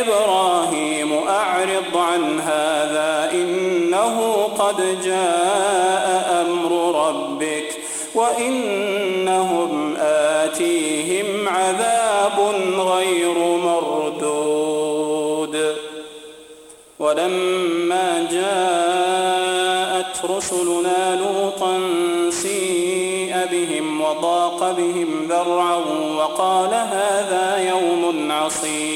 إبراهيم أعرض عن هذا إنه قد جاء أمر ربك وإنهم آتيهم عذاب غير مردود. ولما جاءت رسلنا لوطا سيء بهم وضاق بهم ذرعا وقال هذا يوم عصيب.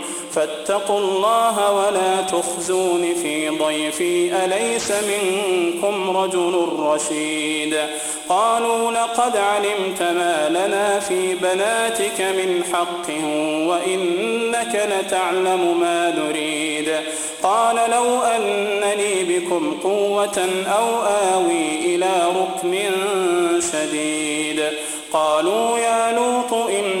فاتقوا الله ولا تخزون في ضيفي أليس منكم رجل رشيد؟ قالوا لقد علمت ما لنا في بناتك من حق وإنك لتعلم ما نريد. قال لو أنني بكم قوة أو آوي إلى ركن شديد. قالوا يا لوط رسل